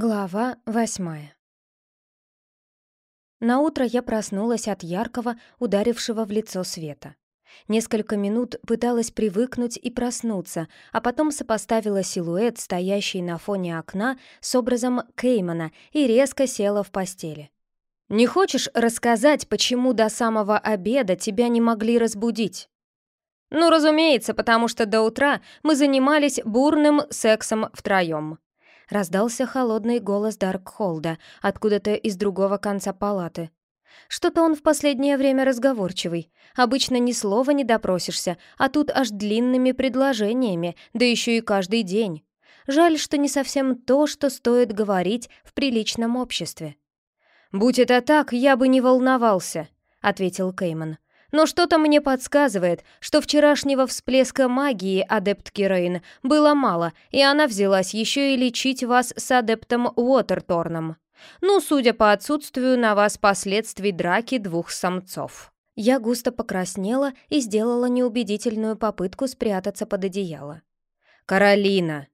Глава восьмая Наутро я проснулась от яркого, ударившего в лицо света. Несколько минут пыталась привыкнуть и проснуться, а потом сопоставила силуэт, стоящий на фоне окна, с образом Кеймана и резко села в постели. «Не хочешь рассказать, почему до самого обеда тебя не могли разбудить?» «Ну, разумеется, потому что до утра мы занимались бурным сексом втроем», раздался холодный голос Даркхолда откуда-то из другого конца палаты. Что-то он в последнее время разговорчивый. Обычно ни слова не допросишься, а тут аж длинными предложениями, да еще и каждый день. Жаль, что не совсем то, что стоит говорить в приличном обществе. «Будь это так, я бы не волновался», — ответил Кейман. Но что-то мне подсказывает, что вчерашнего всплеска магии адептки Рейн было мало, и она взялась еще и лечить вас с адептом Уотерторном. Ну, судя по отсутствию на вас последствий драки двух самцов. Я густо покраснела и сделала неубедительную попытку спрятаться под одеяло. «Каролина!»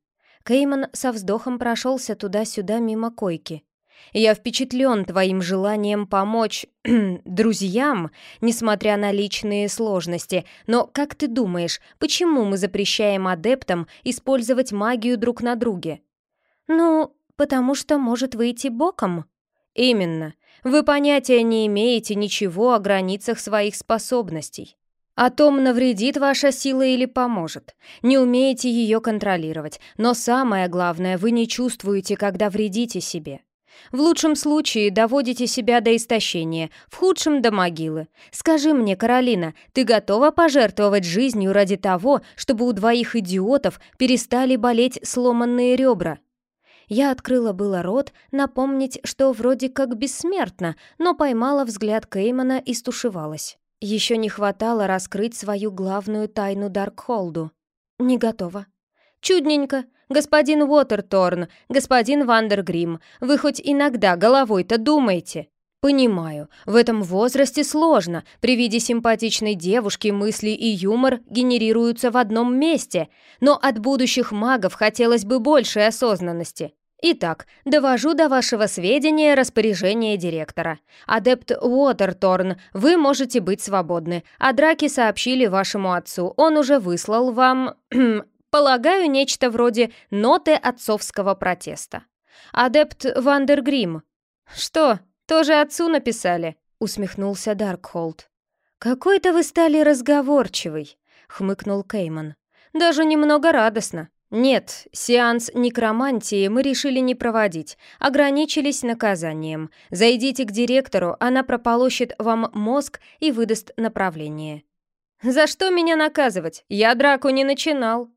Кейман со вздохом прошелся туда-сюда мимо койки. Я впечатлен твоим желанием помочь друзьям, несмотря на личные сложности. Но как ты думаешь, почему мы запрещаем адептам использовать магию друг на друге? Ну, потому что может выйти боком. Именно. Вы понятия не имеете ничего о границах своих способностей. О том, навредит ваша сила или поможет. Не умеете ее контролировать, но самое главное, вы не чувствуете, когда вредите себе. В лучшем случае доводите себя до истощения, в худшем — до могилы. Скажи мне, Каролина, ты готова пожертвовать жизнью ради того, чтобы у двоих идиотов перестали болеть сломанные ребра?» Я открыла было рот, напомнить, что вроде как бессмертно, но поймала взгляд Кеймана и стушевалась. Еще не хватало раскрыть свою главную тайну Даркхолду. «Не готова». «Чудненько. «Господин Уотерторн, господин Вандергрим, вы хоть иногда головой-то думаете?» «Понимаю, в этом возрасте сложно. При виде симпатичной девушки мысли и юмор генерируются в одном месте, но от будущих магов хотелось бы большей осознанности. Итак, довожу до вашего сведения распоряжение директора. Адепт Уотерторн, вы можете быть свободны, а драки сообщили вашему отцу. Он уже выслал вам Полагаю, нечто вроде ноты отцовского протеста. Адепт Вандергрим. Что, тоже отцу написали? Усмехнулся Даркхолд. Какой-то вы стали разговорчивый, хмыкнул Кейман. Даже немного радостно. Нет, сеанс некромантии мы решили не проводить, ограничились наказанием. Зайдите к директору, она прополощет вам мозг и выдаст направление. За что меня наказывать? Я драку не начинал.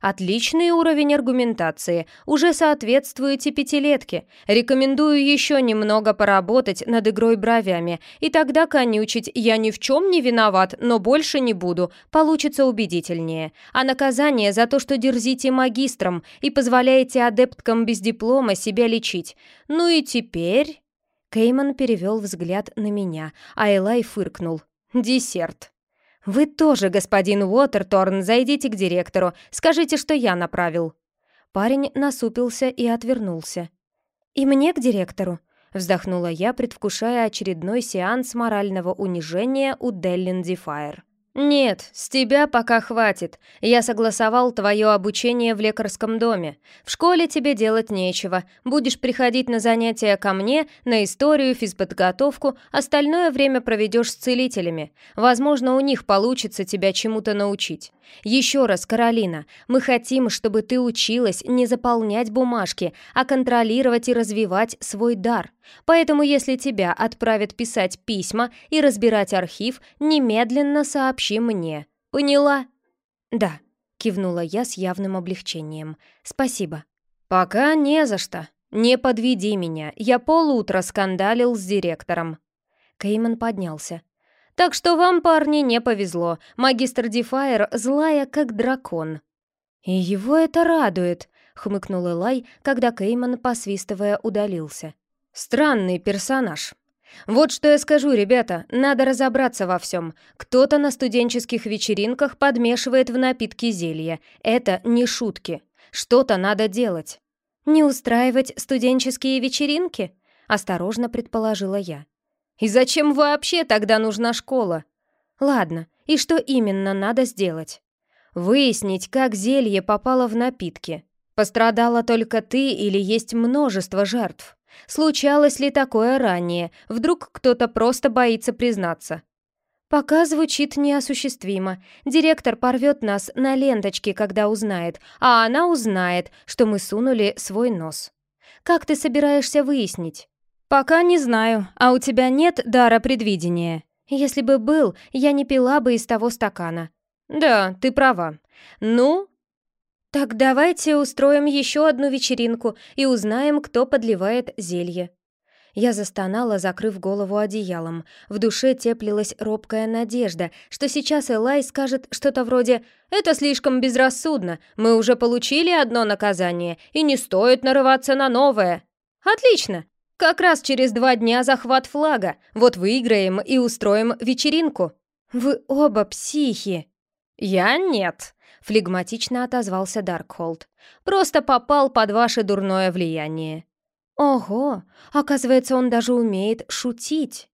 Отличный уровень аргументации, уже соответствуете пятилетке. Рекомендую еще немного поработать над игрой бровями, и тогда конючить «я ни в чем не виноват, но больше не буду» получится убедительнее. А наказание за то, что дерзите магистром и позволяете адепткам без диплома себя лечить. Ну и теперь... Кейман перевел взгляд на меня, а Элай фыркнул. «Десерт». «Вы тоже, господин Уотерторн, зайдите к директору, скажите, что я направил». Парень насупился и отвернулся. «И мне к директору?» — вздохнула я, предвкушая очередной сеанс морального унижения у Деллин Дефайр. «Нет, с тебя пока хватит. Я согласовал твое обучение в лекарском доме. В школе тебе делать нечего. Будешь приходить на занятия ко мне, на историю, физподготовку, остальное время проведешь с целителями. Возможно, у них получится тебя чему-то научить. Еще раз, Каролина, мы хотим, чтобы ты училась не заполнять бумажки, а контролировать и развивать свой дар. Поэтому, если тебя отправят писать письма и разбирать архив, немедленно сообщи мне. Поняла? Да, кивнула я с явным облегчением. Спасибо. Пока не за что. Не подведи меня. Я полутра скандалил с директором. Кейман поднялся. Так что вам, парни, не повезло. Магистр Дефайр злая, как дракон. И его это радует, хмыкнул Элай, когда Кейман, посвистывая, удалился. Странный персонаж. Вот что я скажу, ребята, надо разобраться во всем. Кто-то на студенческих вечеринках подмешивает в напитки зелья. Это не шутки. Что-то надо делать. «Не устраивать студенческие вечеринки?» — осторожно предположила я. «И зачем вообще тогда нужна школа?» «Ладно, и что именно надо сделать?» «Выяснить, как зелье попало в напитки. Пострадала только ты или есть множество жертв? Случалось ли такое ранее? Вдруг кто-то просто боится признаться?» Пока звучит неосуществимо. Директор порвет нас на ленточке, когда узнает, а она узнает, что мы сунули свой нос. Как ты собираешься выяснить? Пока не знаю, а у тебя нет дара предвидения. Если бы был, я не пила бы из того стакана. Да, ты права. Ну, так давайте устроим еще одну вечеринку и узнаем, кто подливает зелье. Я застонала, закрыв голову одеялом. В душе теплилась робкая надежда, что сейчас Элай скажет что-то вроде «Это слишком безрассудно, мы уже получили одно наказание, и не стоит нарываться на новое». «Отлично! Как раз через два дня захват флага, вот выиграем и устроим вечеринку». «Вы оба психи!» «Я нет», — флегматично отозвался Даркхолд. «Просто попал под ваше дурное влияние». Ого, оказывается, он даже умеет шутить.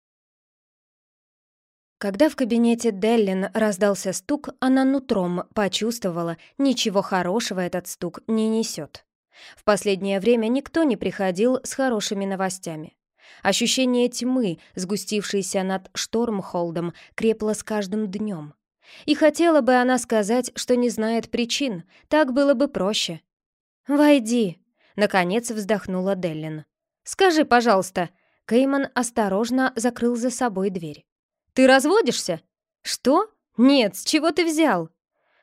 Когда в кабинете Деллин раздался стук, она нутром почувствовала, ничего хорошего этот стук не несет. В последнее время никто не приходил с хорошими новостями. Ощущение тьмы, сгустившейся над Штормхолдом, крепло с каждым днем. И хотела бы она сказать, что не знает причин, так было бы проще. «Войди», Наконец вздохнула Деллин. «Скажи, пожалуйста». Кейман осторожно закрыл за собой дверь. «Ты разводишься?» «Что? Нет, с чего ты взял?»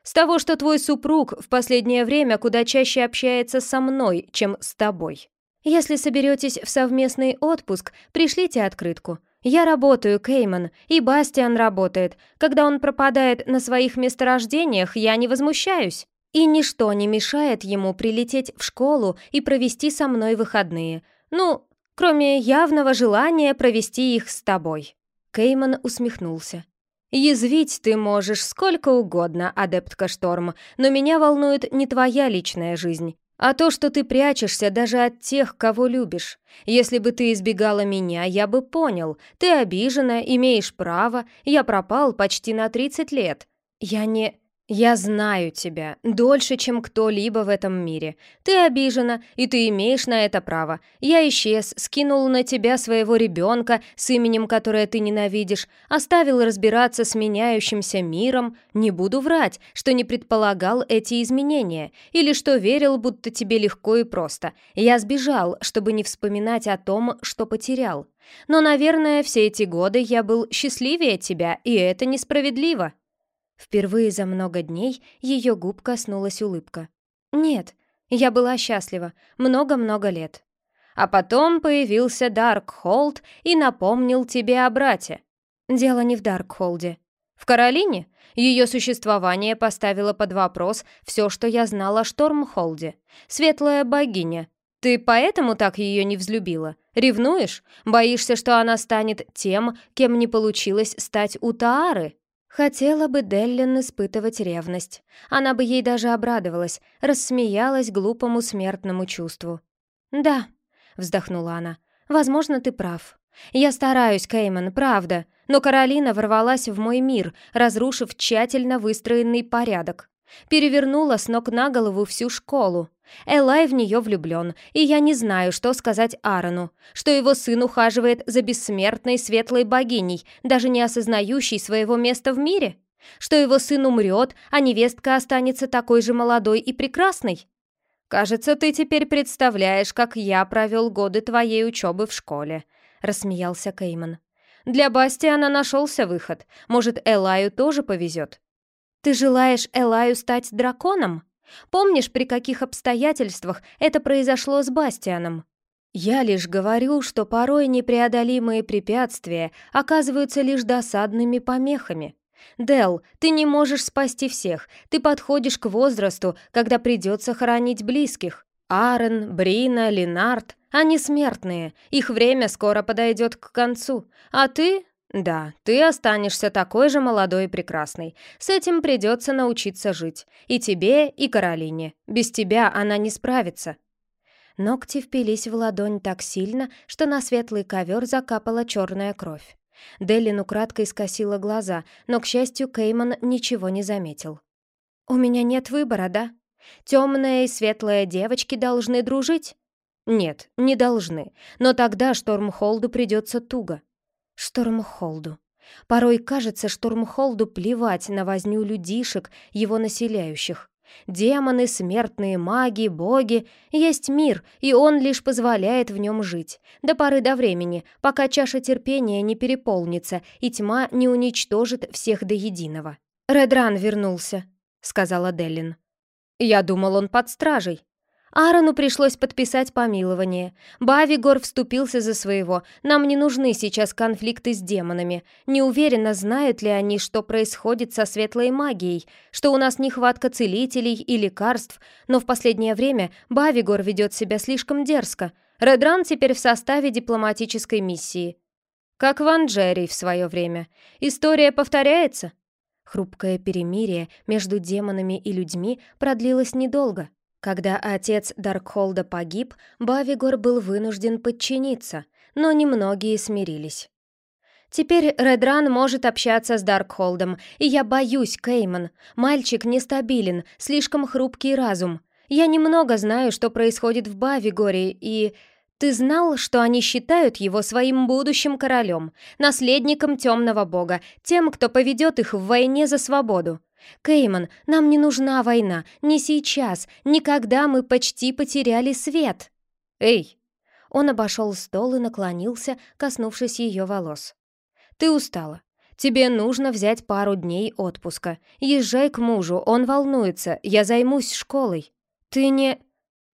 «С того, что твой супруг в последнее время куда чаще общается со мной, чем с тобой. Если соберетесь в совместный отпуск, пришлите открытку. Я работаю, Кейман, и Бастиан работает. Когда он пропадает на своих месторождениях, я не возмущаюсь. И ничто не мешает ему прилететь в школу и провести со мной выходные. Ну, кроме явного желания провести их с тобой». Кейман усмехнулся. «Язвить ты можешь сколько угодно, адептка Шторм, но меня волнует не твоя личная жизнь, а то, что ты прячешься даже от тех, кого любишь. Если бы ты избегала меня, я бы понял. Ты обижена, имеешь право, я пропал почти на 30 лет. Я не...» «Я знаю тебя дольше, чем кто-либо в этом мире. Ты обижена, и ты имеешь на это право. Я исчез, скинул на тебя своего ребенка с именем, которое ты ненавидишь, оставил разбираться с меняющимся миром. Не буду врать, что не предполагал эти изменения, или что верил, будто тебе легко и просто. Я сбежал, чтобы не вспоминать о том, что потерял. Но, наверное, все эти годы я был счастливее тебя, и это несправедливо». Впервые за много дней ее губ коснулась улыбка. «Нет, я была счастлива. Много-много лет». А потом появился Даркхолд и напомнил тебе о брате. Дело не в Даркхолде. В Каролине ее существование поставило под вопрос все, что я знала о Штормхолде. Светлая богиня. Ты поэтому так ее не взлюбила? Ревнуешь? Боишься, что она станет тем, кем не получилось стать у Таары? Хотела бы Деллин испытывать ревность. Она бы ей даже обрадовалась, рассмеялась глупому смертному чувству. «Да», — вздохнула она, — «возможно, ты прав. Я стараюсь, Кейман, правда, но Каролина ворвалась в мой мир, разрушив тщательно выстроенный порядок. Перевернула с ног на голову всю школу. Элай в нее влюблен, и я не знаю, что сказать Аарону, что его сын ухаживает за бессмертной светлой богиней, даже не осознающей своего места в мире, что его сын умрет, а невестка останется такой же молодой и прекрасной. «Кажется, ты теперь представляешь, как я провел годы твоей учебы в школе», — рассмеялся Кейман. «Для Бастиана нашелся выход. Может, Элаю тоже повезет. Ты желаешь Элаю стать драконом? Помнишь, при каких обстоятельствах это произошло с Бастианом? Я лишь говорю, что порой непреодолимые препятствия оказываются лишь досадными помехами. Дел, ты не можешь спасти всех. Ты подходишь к возрасту, когда придется хоронить близких. Аарон, Брина, Ленард — они смертные. Их время скоро подойдет к концу. А ты «Да, ты останешься такой же молодой и прекрасной. С этим придется научиться жить. И тебе, и Каролине. Без тебя она не справится». Ногти впились в ладонь так сильно, что на светлый ковер закапала черная кровь. Деллин украдкой скосила глаза, но, к счастью, Кейман ничего не заметил. «У меня нет выбора, да? Темная и светлая девочки должны дружить?» «Нет, не должны, но тогда Штормхолду придется туго». «Штормхолду», Порой кажется, Штурмхолду плевать на возню людишек, его населяющих. Демоны, смертные маги, боги — есть мир, и он лишь позволяет в нем жить. До поры до времени, пока чаша терпения не переполнится и тьма не уничтожит всех до единого. «Редран вернулся», — сказала Деллин. «Я думал, он под стражей», Аарону пришлось подписать помилование. Бавигор вступился за своего. Нам не нужны сейчас конфликты с демонами. Не уверена, знают ли они, что происходит со светлой магией, что у нас нехватка целителей и лекарств, но в последнее время Бавигор ведет себя слишком дерзко. Редран теперь в составе дипломатической миссии. Как Ван Джерри в свое время. История повторяется? Хрупкое перемирие между демонами и людьми продлилось недолго. Когда отец Даркхолда погиб, Бавигор был вынужден подчиниться, но немногие смирились. Теперь Редран может общаться с Даркхолдом, и я боюсь, Кейман. Мальчик нестабилен, слишком хрупкий разум. Я немного знаю, что происходит в Бавигоре, и... Ты знал, что они считают его своим будущим королем, наследником темного бога, тем, кто поведет их в войне за свободу? Кейман, нам не нужна война, не сейчас, никогда мы почти потеряли свет. Эй! Он обошел стол и наклонился, коснувшись ее волос. Ты устала. Тебе нужно взять пару дней отпуска. Езжай к мужу, он волнуется, я займусь школой. Ты не...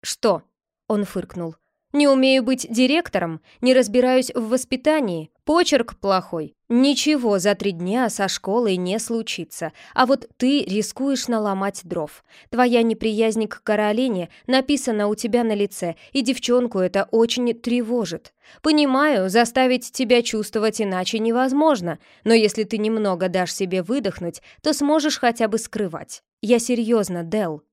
Что? Он фыркнул. Не умею быть директором, не разбираюсь в воспитании, почерк плохой. Ничего за три дня со школой не случится, а вот ты рискуешь наломать дров. Твоя неприязнь к Каролине написана у тебя на лице, и девчонку это очень тревожит. Понимаю, заставить тебя чувствовать иначе невозможно, но если ты немного дашь себе выдохнуть, то сможешь хотя бы скрывать. Я серьезно, Дел.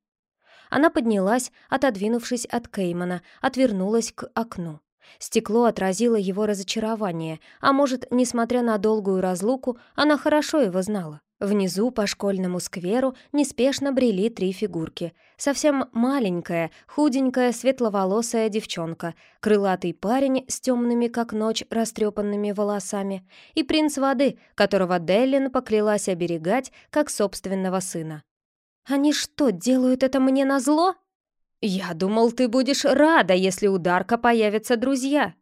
Она поднялась, отодвинувшись от Кеймана, отвернулась к окну. Стекло отразило его разочарование, а может, несмотря на долгую разлуку, она хорошо его знала. Внизу по школьному скверу неспешно брели три фигурки. Совсем маленькая, худенькая, светловолосая девчонка, крылатый парень с темными, как ночь, растрепанными волосами и принц воды, которого Деллин поклялась оберегать, как собственного сына. Они что, делают это мне назло? Я думал, ты будешь рада, если у Дарка появятся друзья.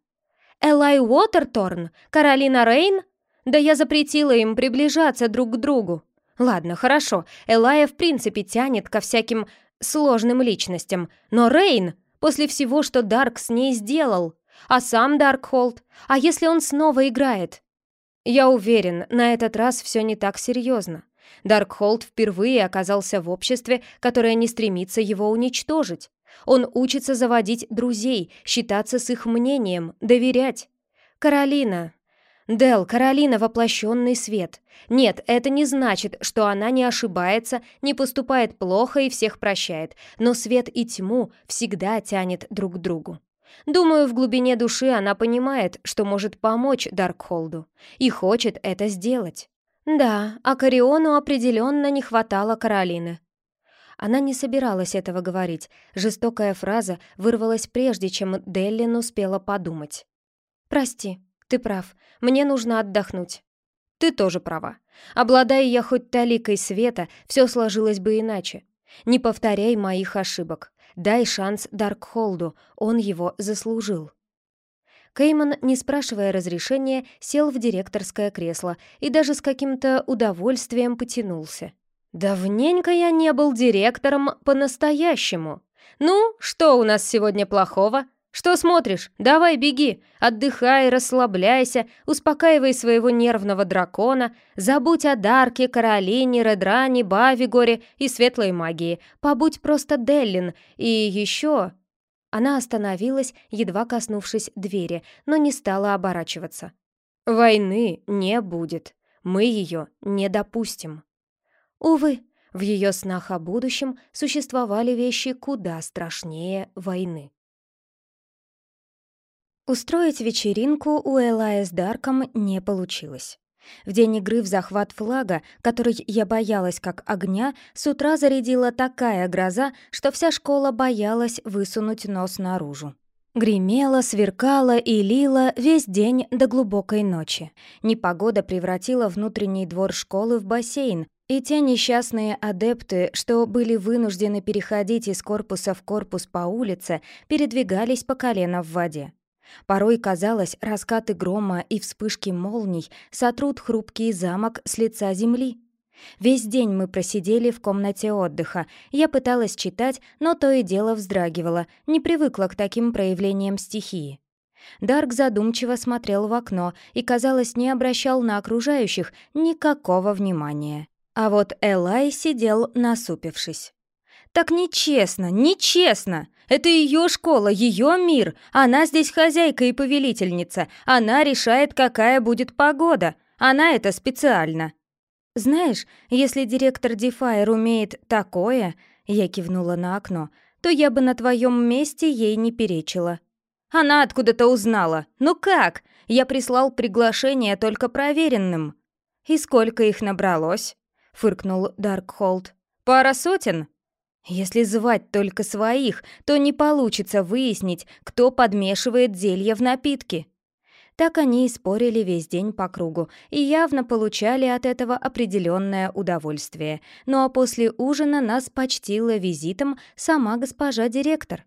Элай Уотерторн? Каролина Рейн? Да я запретила им приближаться друг к другу. Ладно, хорошо, Элая в принципе тянет ко всяким сложным личностям, но Рейн, после всего, что Дарк с ней сделал, а сам Даркхолд, а если он снова играет? Я уверен, на этот раз все не так серьезно. Даркхолд впервые оказался в обществе, которое не стремится его уничтожить. Он учится заводить друзей, считаться с их мнением, доверять. Каролина. Дел, Каролина — воплощенный свет. Нет, это не значит, что она не ошибается, не поступает плохо и всех прощает, но свет и тьму всегда тянет друг к другу. Думаю, в глубине души она понимает, что может помочь Даркхолду, и хочет это сделать. Да, а Кариону определенно не хватало Каролины. Она не собиралась этого говорить. Жестокая фраза вырвалась прежде, чем Деллин успела подумать. «Прости, ты прав. Мне нужно отдохнуть». «Ты тоже права. Обладая я хоть таликой света, все сложилось бы иначе. Не повторяй моих ошибок. Дай шанс Даркхолду, он его заслужил». Кейман, не спрашивая разрешения, сел в директорское кресло и даже с каким-то удовольствием потянулся. «Давненько я не был директором по-настоящему. Ну, что у нас сегодня плохого? Что смотришь? Давай беги, отдыхай, расслабляйся, успокаивай своего нервного дракона, забудь о Дарке, Каролине, Редране, Бавигоре и светлой магии, побудь просто Деллин, и еще...» Она остановилась, едва коснувшись двери, но не стала оборачиваться. «Войны не будет. Мы ее не допустим». Увы, в ее снах о будущем существовали вещи куда страшнее войны. Устроить вечеринку у Элая с Дарком не получилось. В день игры в захват флага, который я боялась как огня, с утра зарядила такая гроза, что вся школа боялась высунуть нос наружу. Гремело, сверкало и лило весь день до глубокой ночи. Непогода превратила внутренний двор школы в бассейн, и те несчастные адепты, что были вынуждены переходить из корпуса в корпус по улице, передвигались по колено в воде. Порой казалось, раскаты грома и вспышки молний сотрут хрупкий замок с лица земли. Весь день мы просидели в комнате отдыха. Я пыталась читать, но то и дело вздрагивала, не привыкла к таким проявлениям стихии. Дарк задумчиво смотрел в окно и, казалось, не обращал на окружающих никакого внимания. А вот Элай сидел насупившись. «Так нечестно, нечестно! Это ее школа, ее мир. Она здесь хозяйка и повелительница. Она решает, какая будет погода. Она это специально». «Знаешь, если директор Дефайр умеет такое...» Я кивнула на окно. «То я бы на твоем месте ей не перечила». «Она откуда-то узнала. Ну как? Я прислал приглашение только проверенным». «И сколько их набралось?» — фыркнул Даркхолд. «Пара сотен?» Если звать только своих, то не получится выяснить, кто подмешивает зелье в напитки. Так они и спорили весь день по кругу, и явно получали от этого определенное удовольствие. Ну а после ужина нас почтила визитом сама госпожа директор.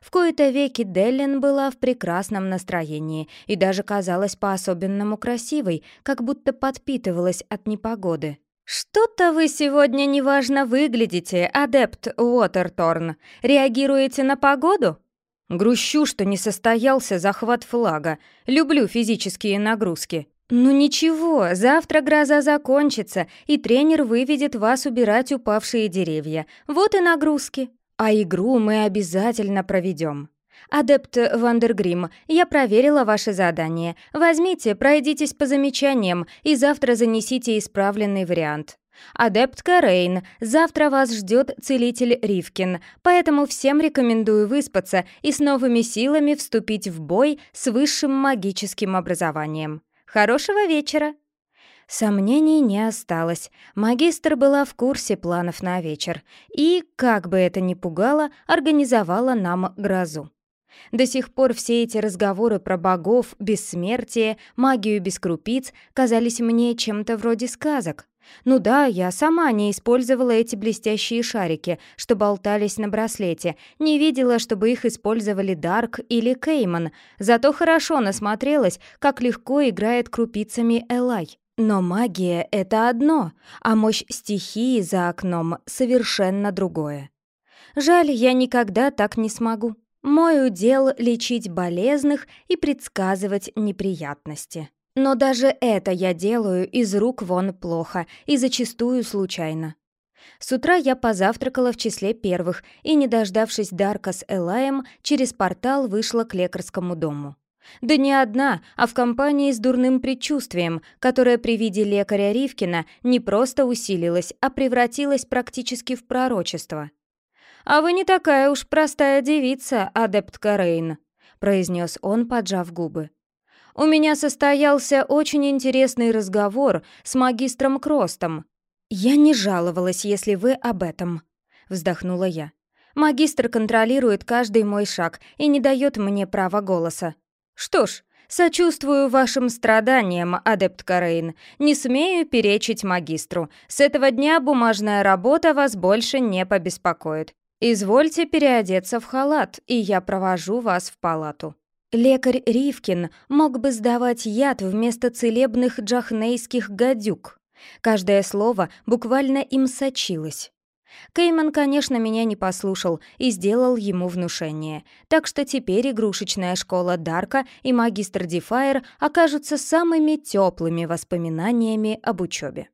В кои-то веки Деллин была в прекрасном настроении и даже казалась по-особенному красивой, как будто подпитывалась от непогоды. «Что-то вы сегодня неважно выглядите, адепт Уотерторн. Реагируете на погоду?» «Грущу, что не состоялся захват флага. Люблю физические нагрузки». «Ну ничего, завтра гроза закончится, и тренер выведет вас убирать упавшие деревья. Вот и нагрузки. А игру мы обязательно проведем. «Адепт Вандергрим, я проверила ваше задание. Возьмите, пройдитесь по замечаниям и завтра занесите исправленный вариант». «Адепт Карейн, завтра вас ждет целитель Ривкин, поэтому всем рекомендую выспаться и с новыми силами вступить в бой с высшим магическим образованием. Хорошего вечера!» Сомнений не осталось. Магистр была в курсе планов на вечер и, как бы это ни пугало, организовала нам грозу. До сих пор все эти разговоры про богов, бессмертие, магию без крупиц казались мне чем-то вроде сказок. Ну да, я сама не использовала эти блестящие шарики, что болтались на браслете, не видела, чтобы их использовали Дарк или Кейман, зато хорошо насмотрелась, как легко играет крупицами Элай. Но магия — это одно, а мощь стихии за окном — совершенно другое. Жаль, я никогда так не смогу. Мой удел — лечить болезных и предсказывать неприятности. Но даже это я делаю из рук вон плохо и зачастую случайно. С утра я позавтракала в числе первых и, не дождавшись Дарка с Элаем, через портал вышла к лекарскому дому. Да не одна, а в компании с дурным предчувствием, которое при виде лекаря Ривкина не просто усилилось, а превратилось практически в пророчество. «А вы не такая уж простая девица, адепт Карейн», — произнес он, поджав губы. «У меня состоялся очень интересный разговор с магистром Кростом. Я не жаловалась, если вы об этом», — вздохнула я. «Магистр контролирует каждый мой шаг и не дает мне права голоса. Что ж, «Сочувствую вашим страданиям, адепт Карейн. Не смею перечить магистру. С этого дня бумажная работа вас больше не побеспокоит. «Извольте переодеться в халат, и я провожу вас в палату». Лекарь Ривкин мог бы сдавать яд вместо целебных джахнейских гадюк. Каждое слово буквально им сочилось. Кейман, конечно, меня не послушал и сделал ему внушение, так что теперь игрушечная школа Дарка и магистр Дефайр окажутся самыми теплыми воспоминаниями об учебе.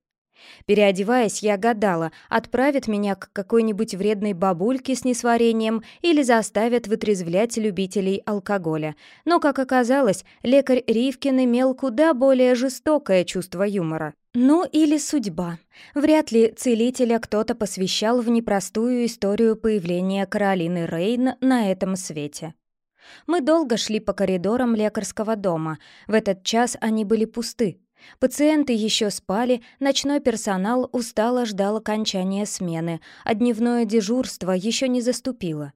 Переодеваясь, я гадала, отправят меня к какой-нибудь вредной бабульке с несварением или заставят вытрезвлять любителей алкоголя. Но, как оказалось, лекарь Ривкин имел куда более жестокое чувство юмора. Ну или судьба. Вряд ли целителя кто-то посвящал в непростую историю появления Каролины Рейн на этом свете. Мы долго шли по коридорам лекарского дома. В этот час они были пусты. Пациенты еще спали, ночной персонал устало ждал окончания смены, а дневное дежурство еще не заступило.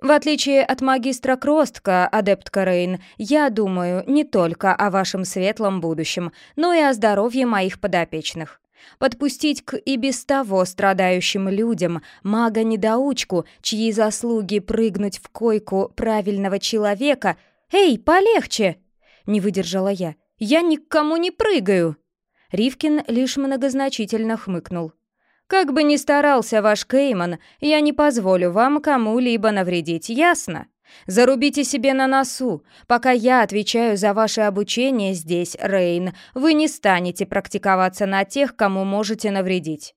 В отличие от магистра Кростка, адепт Рейн, я думаю не только о вашем светлом будущем, но и о здоровье моих подопечных. Подпустить к и без того страдающим людям мага-недоучку, чьи заслуги прыгнуть в койку правильного человека... «Эй, полегче!» — не выдержала я. «Я ни к кому не прыгаю!» Ривкин лишь многозначительно хмыкнул. «Как бы ни старался ваш Кейман, я не позволю вам кому-либо навредить, ясно? Зарубите себе на носу. Пока я отвечаю за ваше обучение здесь, Рейн, вы не станете практиковаться на тех, кому можете навредить».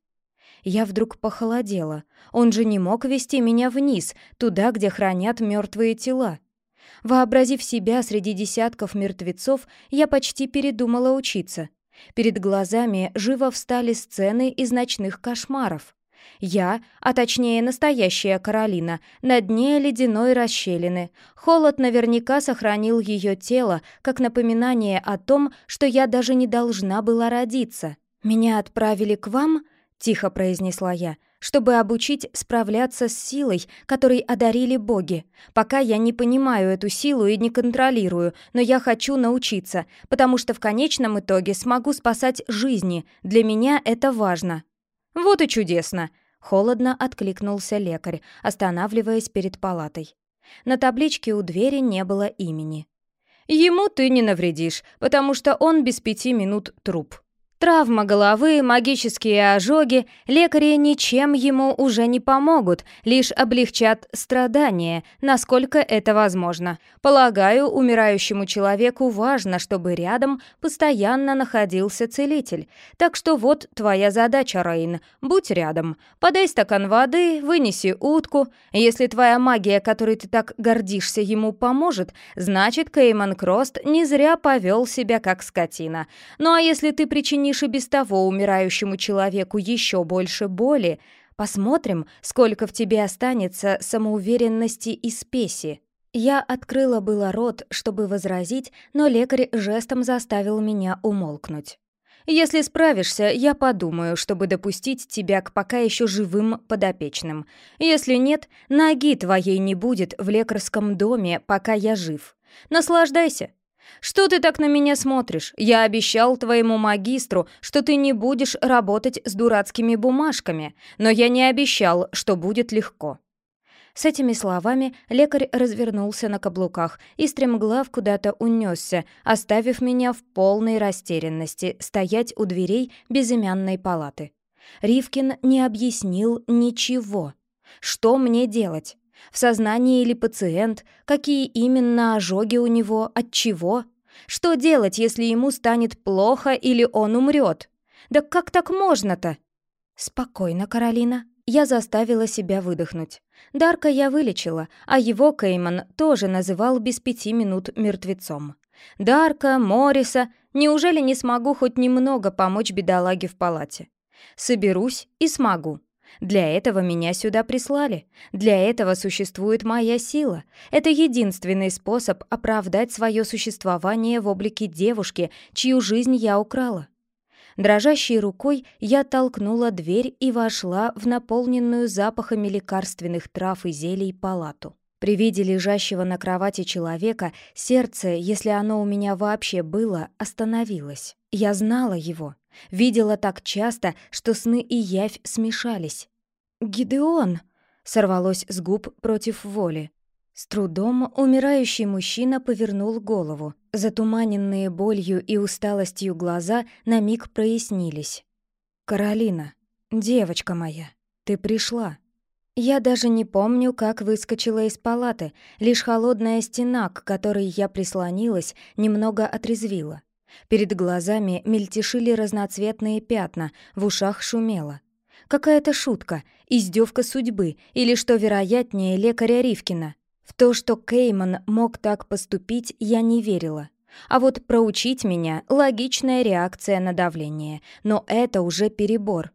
Я вдруг похолодела. Он же не мог вести меня вниз, туда, где хранят мертвые тела. Вообразив себя среди десятков мертвецов, я почти передумала учиться. Перед глазами живо встали сцены из ночных кошмаров. Я, а точнее настоящая Каролина, на дне ледяной расщелины. Холод наверняка сохранил ее тело, как напоминание о том, что я даже не должна была родиться. «Меня отправили к вам?» — тихо произнесла я чтобы обучить справляться с силой, которой одарили боги. Пока я не понимаю эту силу и не контролирую, но я хочу научиться, потому что в конечном итоге смогу спасать жизни. Для меня это важно». «Вот и чудесно!» — холодно откликнулся лекарь, останавливаясь перед палатой. На табличке у двери не было имени. «Ему ты не навредишь, потому что он без пяти минут труп». Травма головы, магические ожоги, лекари ничем ему уже не помогут, лишь облегчат страдания, насколько это возможно. Полагаю, умирающему человеку важно, чтобы рядом постоянно находился целитель. Так что вот твоя задача, Рейн. Будь рядом. Подай стакан воды, вынеси утку. Если твоя магия, которой ты так гордишься, ему поможет, значит, Кейман Крост не зря повел себя как скотина. Ну а если ты причинишь причинишь и без того умирающему человеку еще больше боли, посмотрим, сколько в тебе останется самоуверенности и спеси». Я открыла было рот, чтобы возразить, но лекарь жестом заставил меня умолкнуть. «Если справишься, я подумаю, чтобы допустить тебя к пока еще живым подопечным. Если нет, ноги твоей не будет в лекарском доме, пока я жив. Наслаждайся, «Что ты так на меня смотришь? Я обещал твоему магистру, что ты не будешь работать с дурацкими бумажками, но я не обещал, что будет легко». С этими словами лекарь развернулся на каблуках и стремглав куда-то унесся, оставив меня в полной растерянности стоять у дверей безымянной палаты. Ривкин не объяснил ничего. Что мне делать? В сознании ли пациент? Какие именно ожоги у него? От чего? Что делать, если ему станет плохо или он умрет? Да как так можно-то? Спокойно, Каролина. Я заставила себя выдохнуть. Дарка я вылечила, а его Кейман тоже называл без пяти минут мертвецом. Дарка, Мориса, неужели не смогу хоть немного помочь бедолаге в палате? Соберусь и смогу. Для этого меня сюда прислали. Для этого существует моя сила. Это единственный способ оправдать свое существование в облике девушки, чью жизнь я украла. Дрожащей рукой я толкнула дверь и вошла в наполненную запахами лекарственных трав и зелий палату. При виде лежащего на кровати человека сердце, если оно у меня вообще было, остановилось. Я знала его. Видела так часто, что сны и явь смешались. «Гидеон!» — сорвалось с губ против воли. С трудом умирающий мужчина повернул голову. Затуманенные болью и усталостью глаза на миг прояснились. «Каролина, девочка моя, ты пришла». Я даже не помню, как выскочила из палаты, лишь холодная стена, к которой я прислонилась, немного отрезвила. Перед глазами мельтешили разноцветные пятна, в ушах шумело. Какая-то шутка, издевка судьбы или, что вероятнее, лекаря Ривкина. В то, что Кейман мог так поступить, я не верила. А вот проучить меня — логичная реакция на давление, но это уже перебор.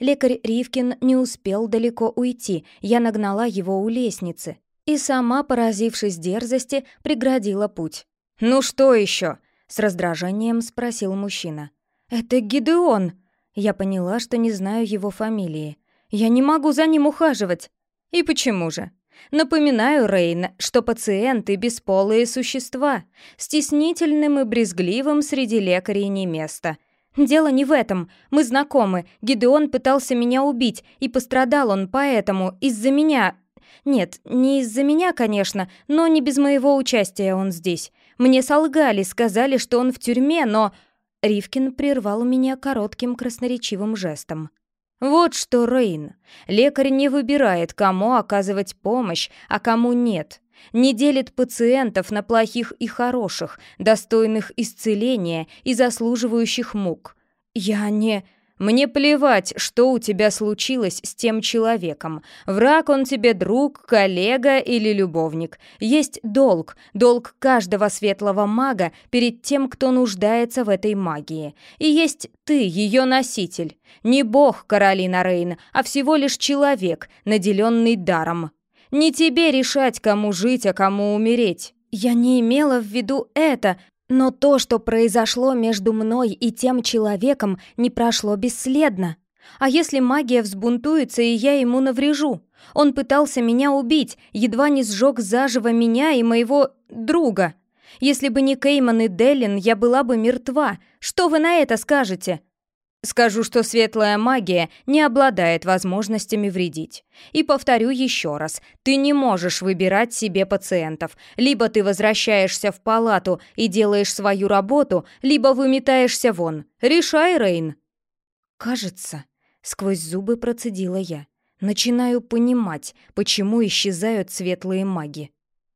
Лекарь Ривкин не успел далеко уйти, я нагнала его у лестницы. и сама, поразившись дерзости, преградила путь. «Ну что еще?» — с раздражением спросил мужчина. «Это Гидеон!» Я поняла, что не знаю его фамилии. «Я не могу за ним ухаживать!» «И почему же?» Напоминаю, Рейн, что пациенты — бесполые существа, стеснительным и брезгливым среди лекарей не место. Дело не в этом. Мы знакомы. Гидеон пытался меня убить, и пострадал он поэтому, из-за меня. Нет, не из-за меня, конечно, но не без моего участия он здесь. Мне солгали, сказали, что он в тюрьме, но... Ривкин прервал меня коротким красноречивым жестом. «Вот что, Рейн, лекарь не выбирает, кому оказывать помощь, а кому нет не делит пациентов на плохих и хороших, достойных исцеления и заслуживающих мук. Я не... Мне плевать, что у тебя случилось с тем человеком. Враг он тебе друг, коллега или любовник. Есть долг, долг каждого светлого мага перед тем, кто нуждается в этой магии. И есть ты, ее носитель. Не бог, Каролина Рейн, а всего лишь человек, наделенный даром. Не тебе решать, кому жить, а кому умереть. Я не имела в виду это, но то, что произошло между мной и тем человеком, не прошло бесследно. А если магия взбунтуется, и я ему наврежу? Он пытался меня убить, едва не сжег заживо меня и моего друга. Если бы не Кейман и Деллин, я была бы мертва. Что вы на это скажете? Скажу, что светлая магия не обладает возможностями вредить. И повторю еще раз, ты не можешь выбирать себе пациентов. Либо ты возвращаешься в палату и делаешь свою работу, либо выметаешься вон. Решай, Рейн. Кажется, сквозь зубы процедила я. Начинаю понимать, почему исчезают светлые маги.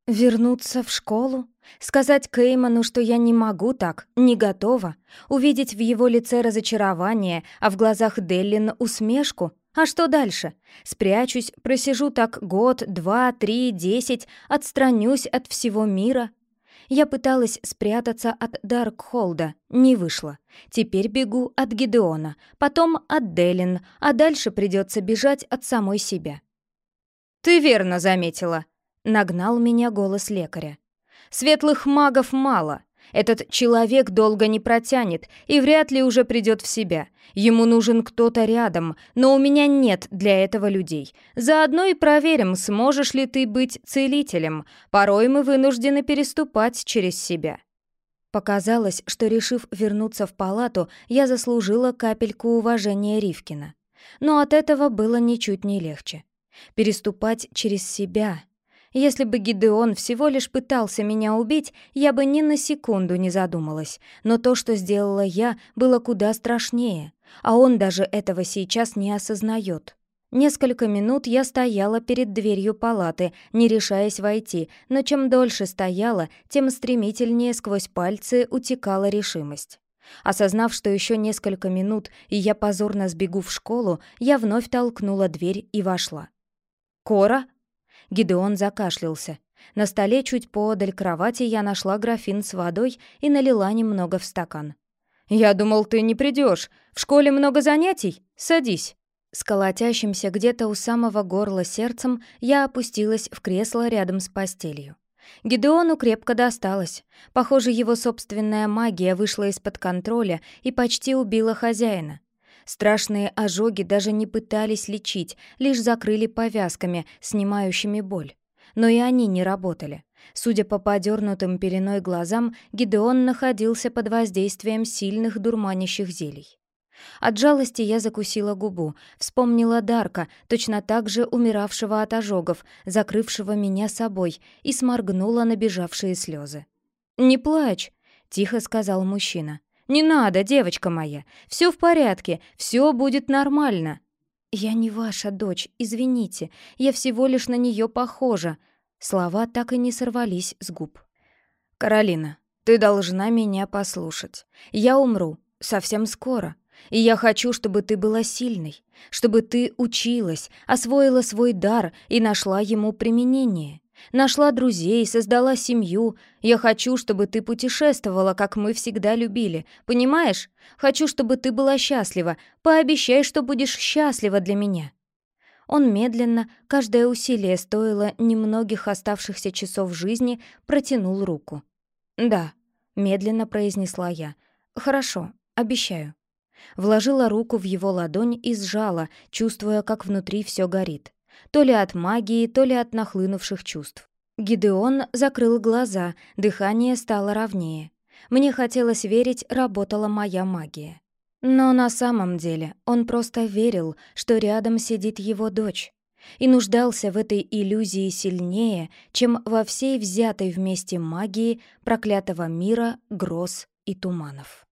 Вернуться в школу? Сказать Кейману, что я не могу так, не готова. Увидеть в его лице разочарование, а в глазах Деллин усмешку. А что дальше? Спрячусь, просижу так год, два, три, десять, отстранюсь от всего мира. Я пыталась спрятаться от Даркхолда, не вышло. Теперь бегу от Гидеона, потом от Деллин, а дальше придется бежать от самой себя. «Ты верно заметила», — нагнал меня голос лекаря. Светлых магов мало. Этот человек долго не протянет и вряд ли уже придет в себя. Ему нужен кто-то рядом, но у меня нет для этого людей. Заодно и проверим, сможешь ли ты быть целителем. Порой мы вынуждены переступать через себя. Показалось, что, решив вернуться в палату, я заслужила капельку уважения Ривкина. Но от этого было ничуть не легче. Переступать через себя если бы Гидеон всего лишь пытался меня убить, я бы ни на секунду не задумалась. Но то, что сделала я, было куда страшнее. А он даже этого сейчас не осознает. Несколько минут я стояла перед дверью палаты, не решаясь войти, но чем дольше стояла, тем стремительнее сквозь пальцы утекала решимость. Осознав, что еще несколько минут, и я позорно сбегу в школу, я вновь толкнула дверь и вошла. «Кора?» Гидеон закашлялся. На столе чуть поодаль кровати я нашла графин с водой и налила немного в стакан. «Я думал, ты не придешь. В школе много занятий? Садись». С колотящимся где-то у самого горла сердцем я опустилась в кресло рядом с постелью. Гидеону крепко досталось. Похоже, его собственная магия вышла из-под контроля и почти убила хозяина. Страшные ожоги даже не пытались лечить, лишь закрыли повязками, снимающими боль. Но и они не работали. Судя по подернутым пеленой глазам, Гидеон находился под воздействием сильных дурманящих зелий. От жалости я закусила губу, вспомнила Дарка, точно так же умиравшего от ожогов, закрывшего меня собой, и сморгнула набежавшие слезы. «Не плачь», — тихо сказал мужчина. «Не надо, девочка моя. Все в порядке, все будет нормально». «Я не ваша дочь, извините. Я всего лишь на нее похожа». Слова так и не сорвались с губ. «Каролина, ты должна меня послушать. Я умру. Совсем скоро. И я хочу, чтобы ты была сильной, чтобы ты училась, освоила свой дар и нашла ему применение. Нашла друзей, создала семью. Я хочу, чтобы ты путешествовала, как мы всегда любили. Понимаешь? Хочу, чтобы ты была счастлива. Пообещай, что будешь счастлива для меня». Он медленно, каждое усилие стоило немногих оставшихся часов жизни, протянул руку. «Да», — медленно произнесла я. «Хорошо, обещаю». Вложила руку в его ладонь и сжала, чувствуя, как внутри все горит. То ли от магии, то ли от нахлынувших чувств. Гидеон закрыл глаза, дыхание стало ровнее. Мне хотелось верить, работала моя магия. Но на самом деле он просто верил, что рядом сидит его дочь, и нуждался в этой иллюзии сильнее, чем во всей взятой вместе магии проклятого мира, гроз и туманов.